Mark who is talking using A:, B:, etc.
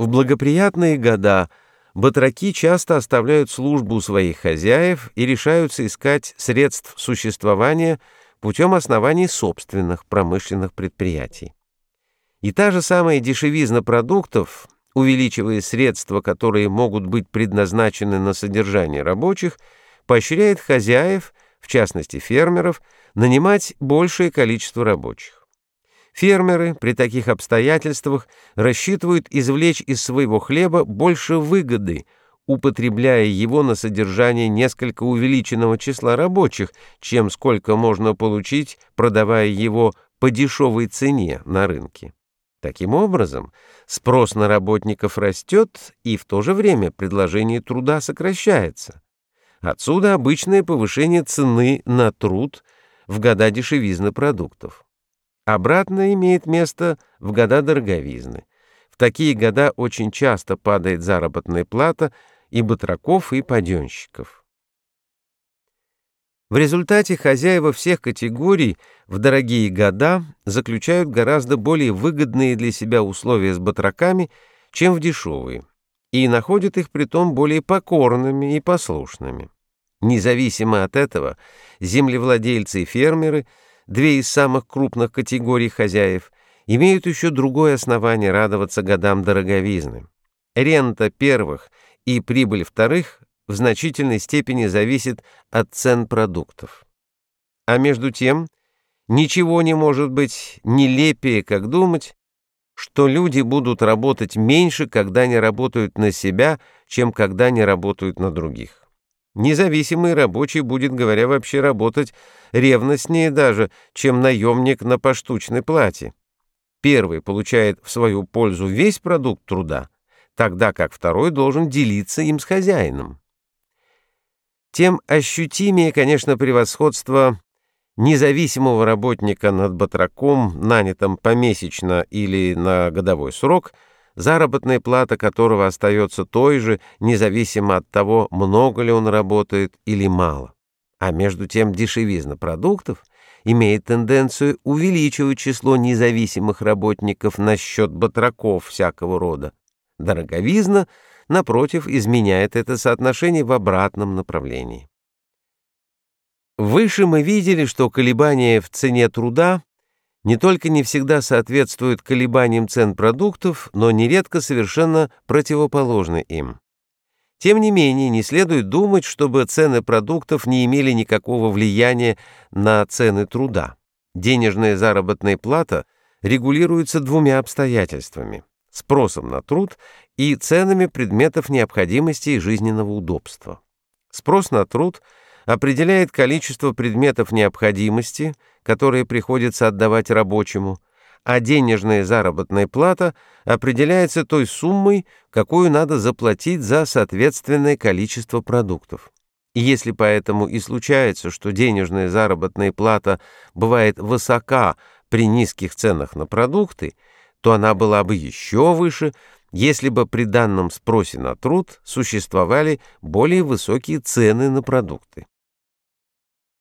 A: В благоприятные года батраки часто оставляют службу у своих хозяев и решаются искать средств существования путем оснований собственных промышленных предприятий. И та же самая дешевизна продуктов, увеличивая средства, которые могут быть предназначены на содержание рабочих, поощряет хозяев, в частности фермеров, нанимать большее количество рабочих. Фермеры при таких обстоятельствах рассчитывают извлечь из своего хлеба больше выгоды, употребляя его на содержание несколько увеличенного числа рабочих, чем сколько можно получить, продавая его по дешевой цене на рынке. Таким образом, спрос на работников растет, и в то же время предложение труда сокращается. Отсюда обычное повышение цены на труд в года дешевизны продуктов. Обратно имеет место в года дороговизны. В такие года очень часто падает заработная плата и батраков, и паденщиков. В результате хозяева всех категорий в дорогие года заключают гораздо более выгодные для себя условия с батраками, чем в дешевые, и находят их притом более покорными и послушными. Независимо от этого, землевладельцы и фермеры – две из самых крупных категорий хозяев, имеют еще другое основание радоваться годам дороговизны. Рента первых и прибыль вторых в значительной степени зависит от цен продуктов. А между тем, ничего не может быть нелепее, как думать, что люди будут работать меньше, когда не работают на себя, чем когда не работают на других. Независимый рабочий будет, говоря вообще, работать ревностнее даже, чем наемник на поштучной плате. Первый получает в свою пользу весь продукт труда, тогда как второй должен делиться им с хозяином. Тем ощутимее, конечно, превосходство независимого работника над батраком, нанятым помесячно или на годовой срок – заработная плата которого остается той же, независимо от того, много ли он работает или мало. А между тем дешевизна продуктов имеет тенденцию увеличивать число независимых работников на счет батраков всякого рода. Дороговизна, напротив, изменяет это соотношение в обратном направлении. Выше мы видели, что колебания в цене труда не только не всегда соответствуют колебаниям цен продуктов, но нередко совершенно противоположны им. Тем не менее, не следует думать, чтобы цены продуктов не имели никакого влияния на цены труда. Денежная заработная плата регулируется двумя обстоятельствами – спросом на труд и ценами предметов необходимости и жизненного удобства. Спрос на труд – определяет количество предметов необходимости, которые приходится отдавать рабочему, а денежная заработная плата определяется той суммой, какую надо заплатить за соответственное количество продуктов. И если поэтому и случается, что денежная заработная плата бывает высока при низких ценах на продукты, то она была бы еще выше, если бы при данном спросе на труд существовали более высокие цены на продукты.